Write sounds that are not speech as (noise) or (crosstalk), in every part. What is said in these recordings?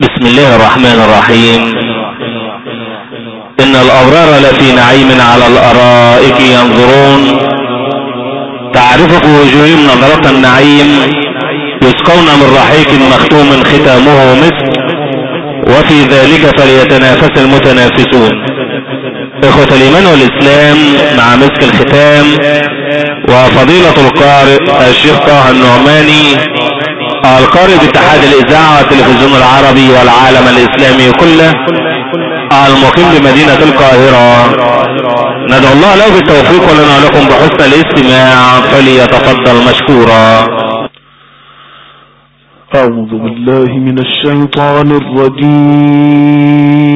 بسم الله الرحمن الرحيم. إن الأبرار لفي نعيم على الأرائك ينظرون. تعرف في وجوههم نظرة النعيم يسقون من رحيق مختوم ختامه مسك وفي ذلك فليتنافس المتنافسون. إخوة الإيمان والإسلام مع مسك الختام وفضيلة القارئ الشيخ طه النعماني القارئ باتحاد الإذاعة والتلفزيون العربي والعالم الإسلامي كله المقيم بمدينة القاهرة. ندعو الله له بالتوفيق ولنا لكم بحسن الاستماع فليتفضل مشكورا. أعوذ بالله من الشيطان الرجيم.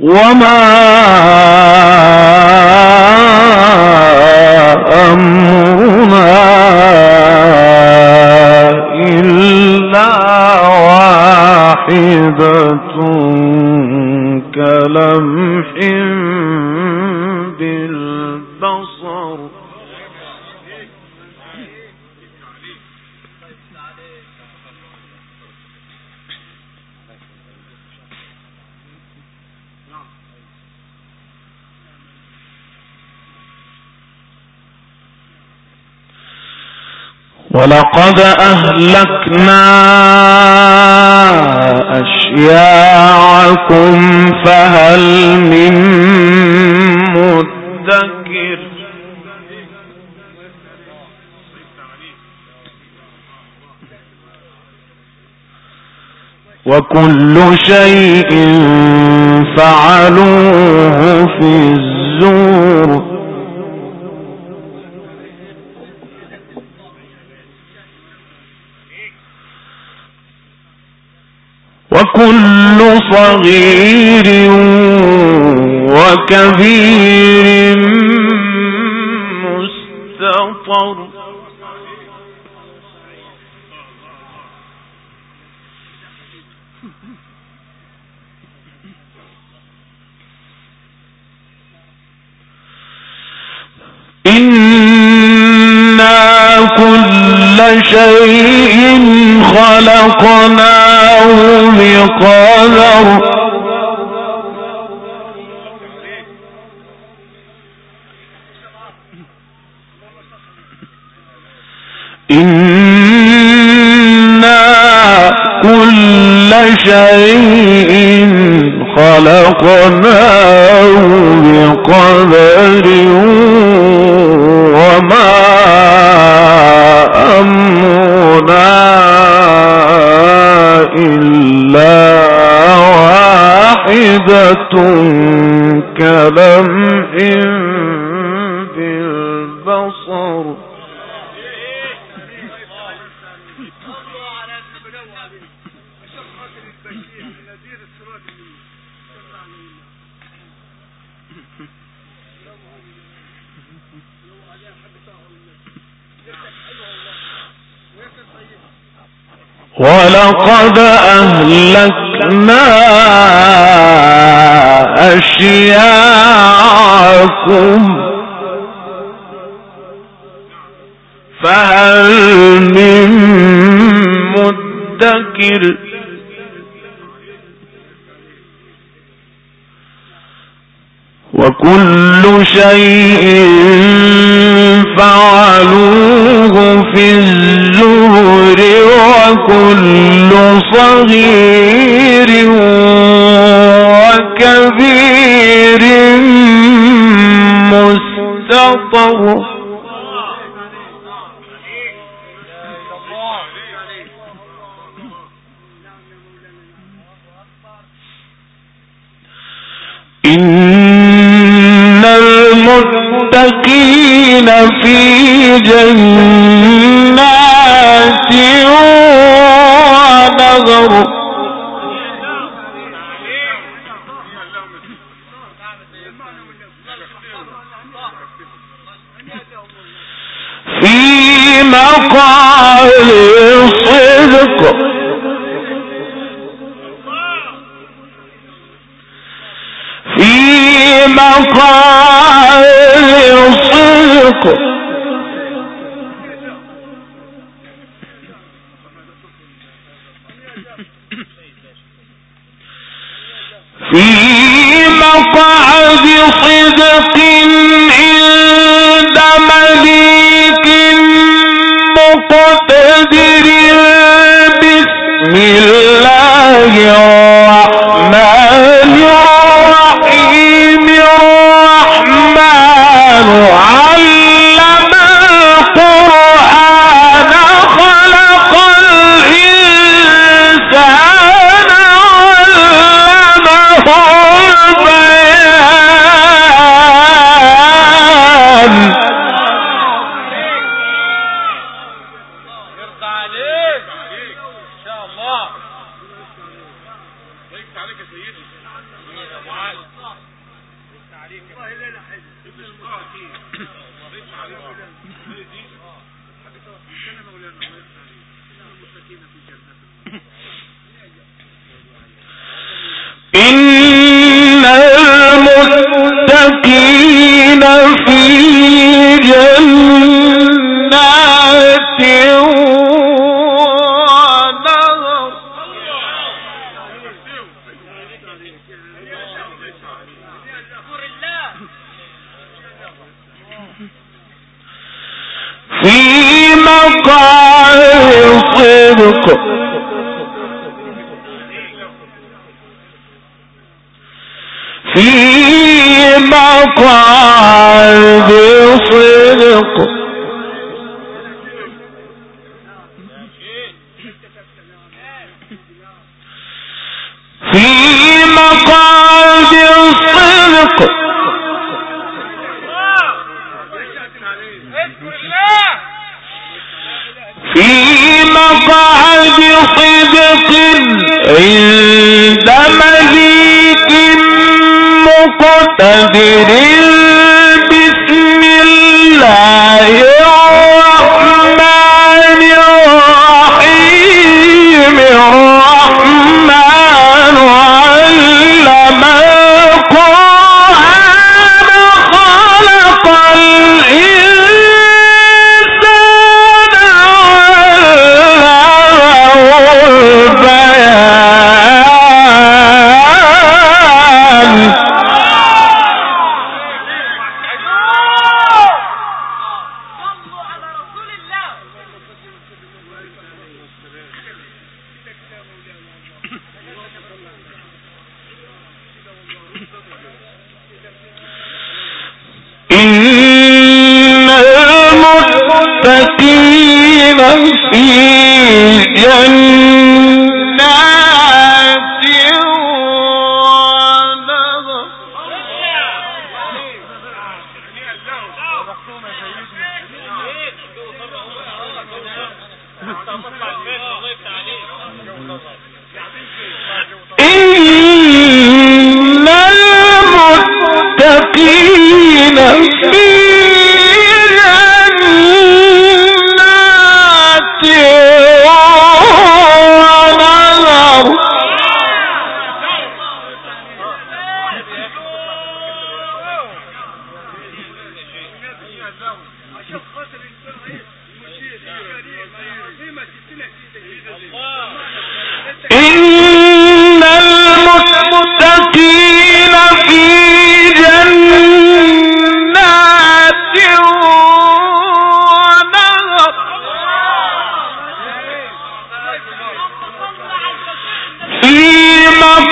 وما ولقد أهلكنا أشياعكم فهل من مدكر وكل شيء فعلوه في الزور وكل صغير وكبير مستطر. إنا كل شيء خلقناه بقدر إنا كل شيء خلقناه بقدر وما أمرنا واحدة ولقد أهلكنا أشياعكم فهل من مدكر وكل شيء فعلوه في الزهر وكل صغير وكبير مستطر. إن متكئين في جنات ونظر في مقعد صدق في مقعد التوسط في مقام Amen.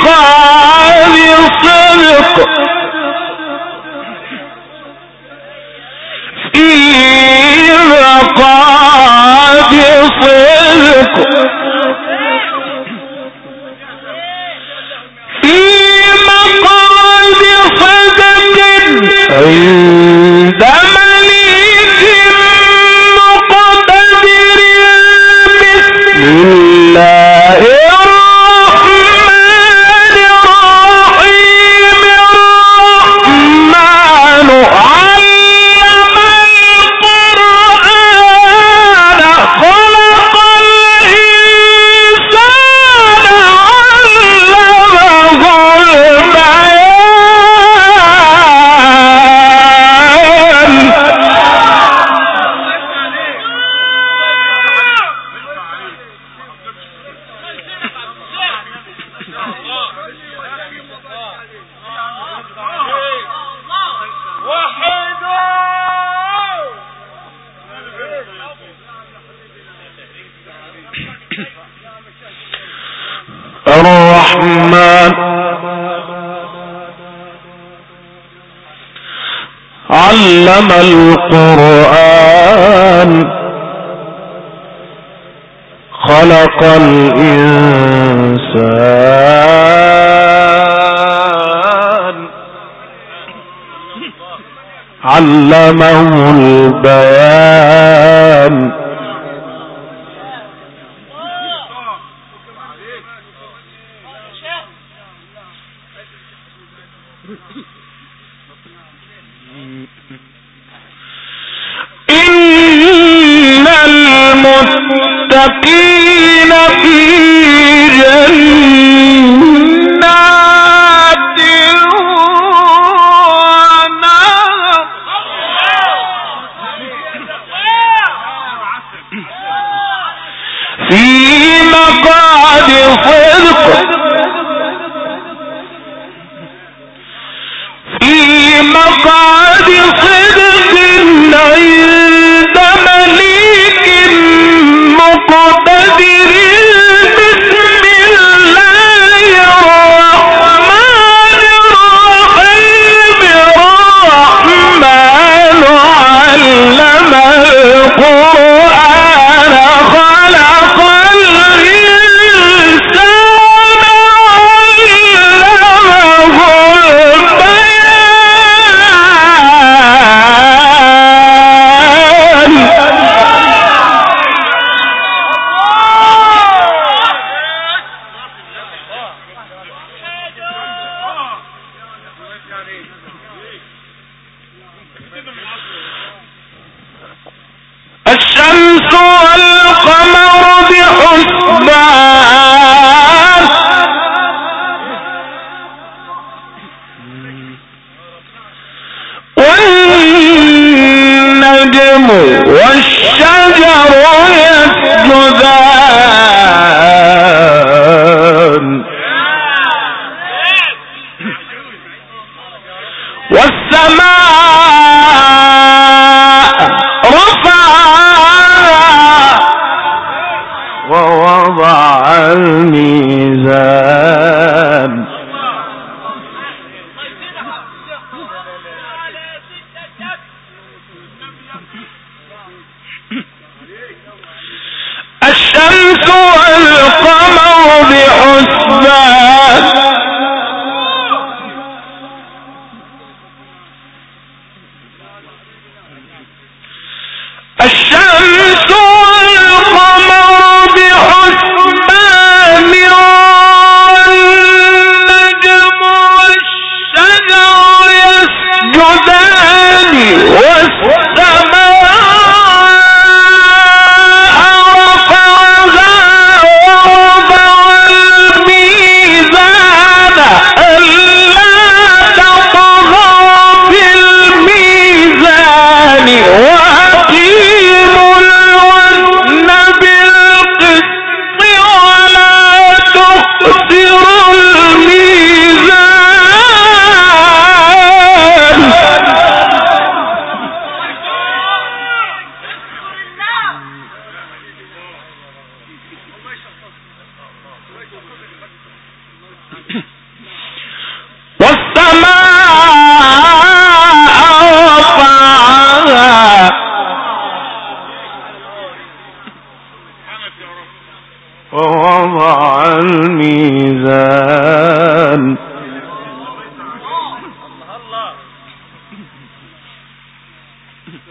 خالق صدق علم القرآن خلق الإنسان علمه البيان Thank (laughs) you. للمتقين في جنة. فما What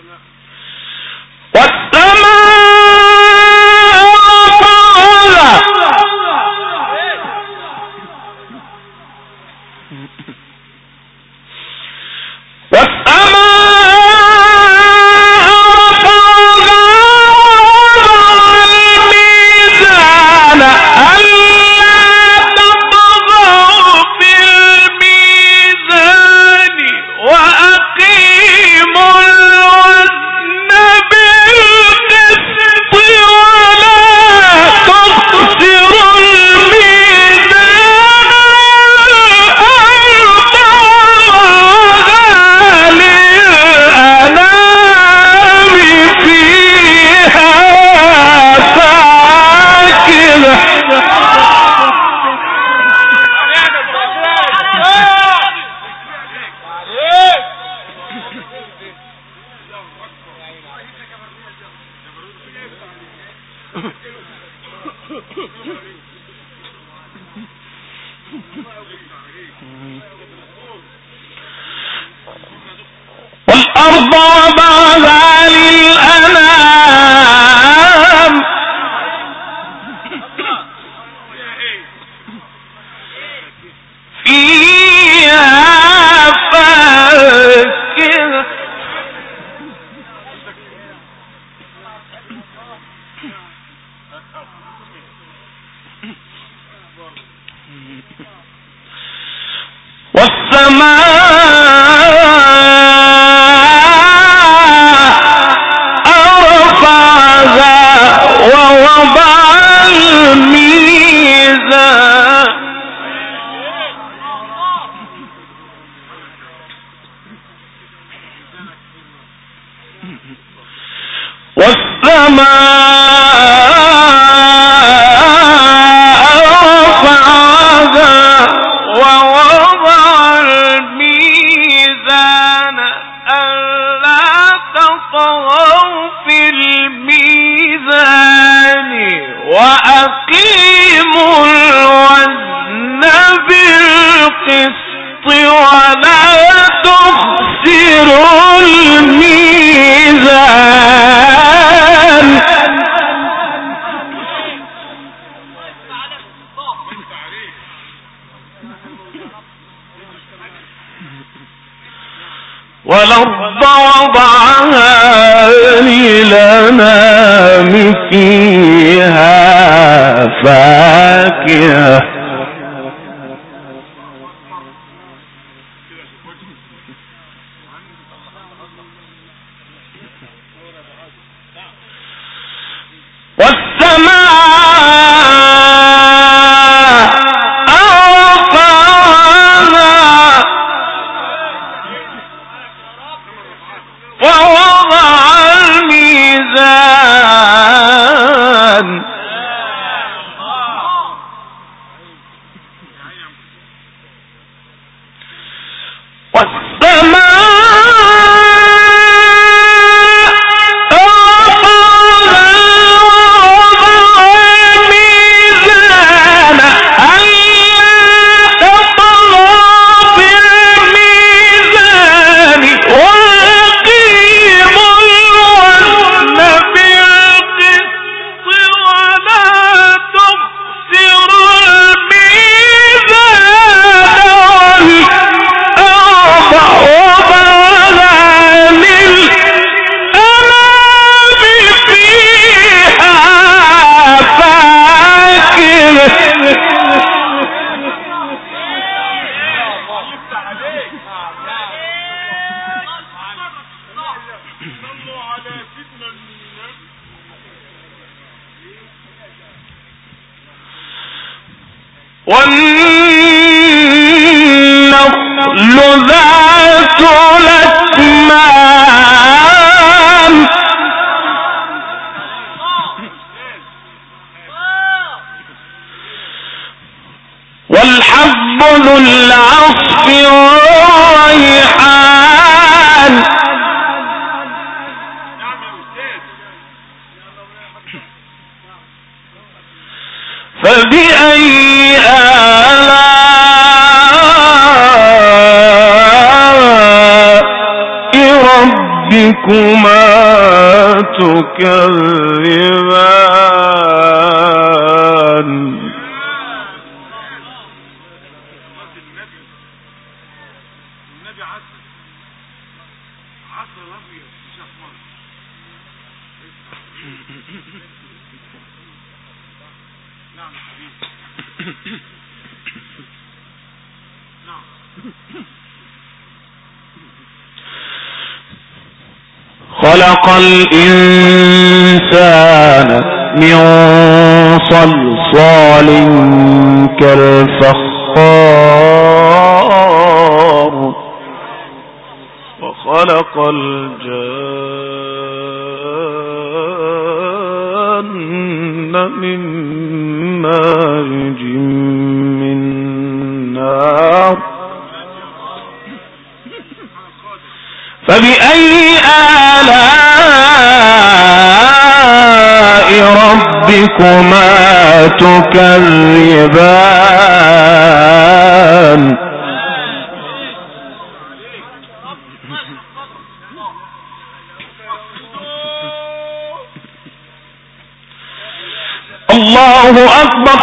ما والأرض وضعها للأنام فيها فاكهة. ذو العصف والريحان فبأي آلاء ربكما تكذبان؟ خلق الإنسان من صلصال كالفخار وخلق الجان من مارج من نار فبأي آلاء ربكما تكذبان؟ الله أكبر.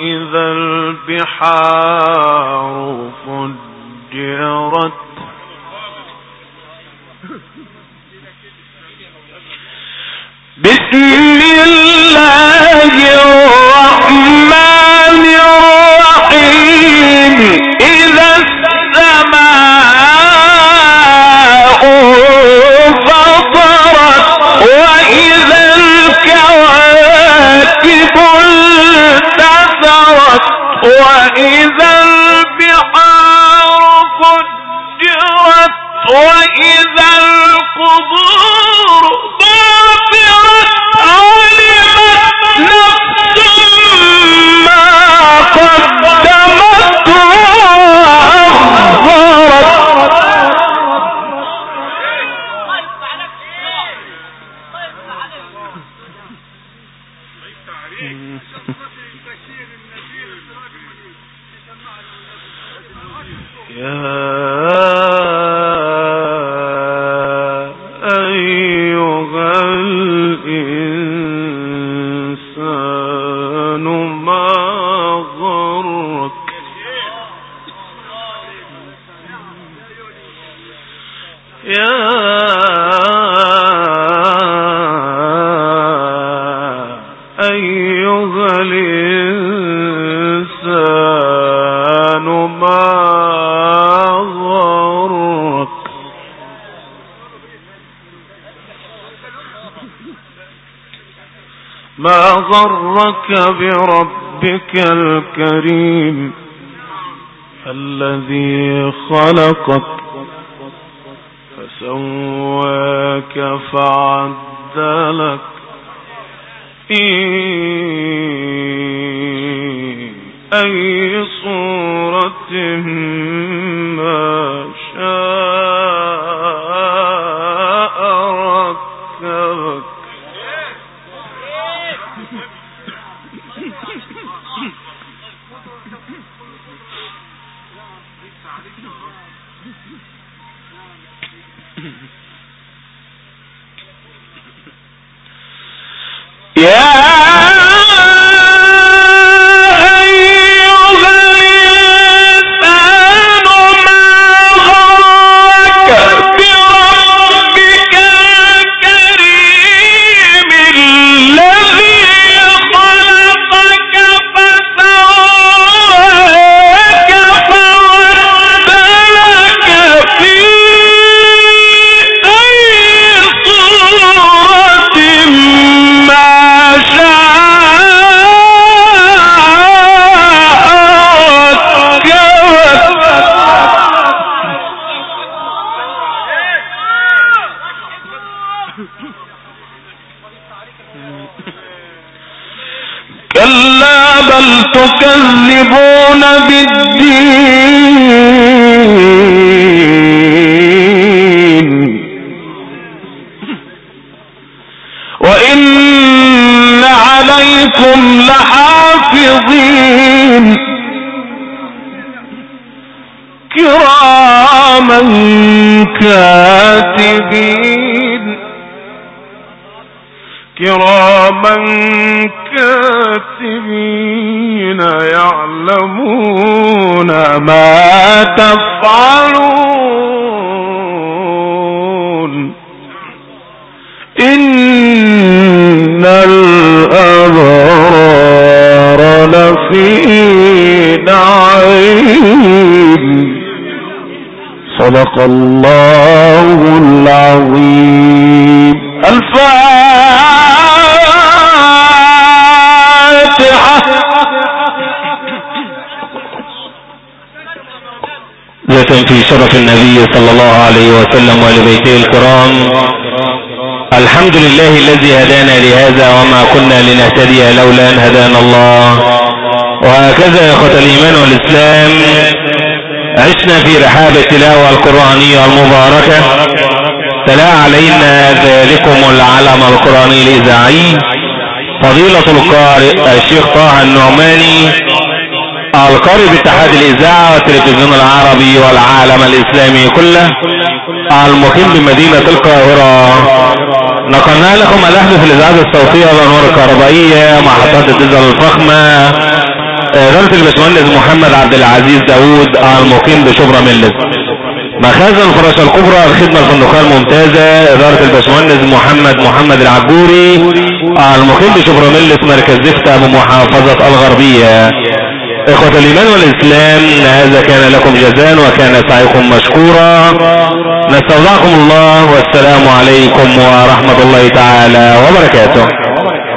وإذا البحار فجرت. بسم الله الرحمن الرحيم. إذا السماء البحار فجرت غرك بربك الكريم الذي خلقك فسواك فعدلك أي صورة كراما كاتبين يعلمون ما تفعلون. إن الأبرار لفي نعيم. صدق الله العظيم. الفاتحة. ذات في شرف النبي صلى الله عليه وسلم ولبيته الكرام. الحمد لله الذي هدانا لهذا وما كنا لنهتدي لولا أن هدانا الله. وهكذا يا أخوة الإيمان والإسلام عشنا في رحاب التلاوة القرآنية المباركة. تلا علينا ذلكم العلم القرآني الإذاعي. فضيلة القارئ الشيخ طه النعماني القارئ باتحاد الإذاعة والتلفزيون العربي والعالم الإسلامي كله المقيم بمدينة القاهرة. نقلنا لكم الأحدث الإذاعة الصوتية والأنوار الكهربائية محطات الديزل الفخمة إدارة الباشمهندس محمد عبد العزيز داوود المقيم بشبرا ملت. مخازن الفراشة الكبرى الخدمة الفندقية الممتازة إدارة الباشمهندس محمد محمد العجوري المقيم بشبرا ملت مركز زفتة بمحافظة الغربية. إخوة الإيمان والإسلام هذا كان لكم جزاء وكان سعيكم مشكورا. نستودعكم الله والسلام عليكم ورحمة الله تعالى وبركاته.